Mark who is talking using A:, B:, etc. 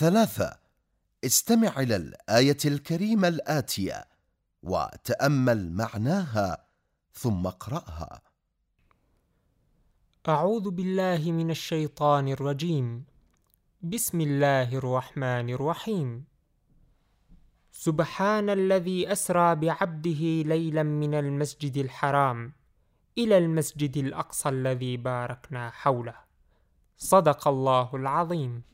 A: ثلاثة. استمع إلى الآية الكريمة الآتية وتأمل معناها ثم اقرأها.
B: أعوذ بالله من الشيطان الرجيم. بسم الله الرحمن الرحيم. سبحان الذي أسرى بعبده ليلا من المسجد الحرام إلى المسجد الأقصى الذي باركنا حوله. صدق الله العظيم.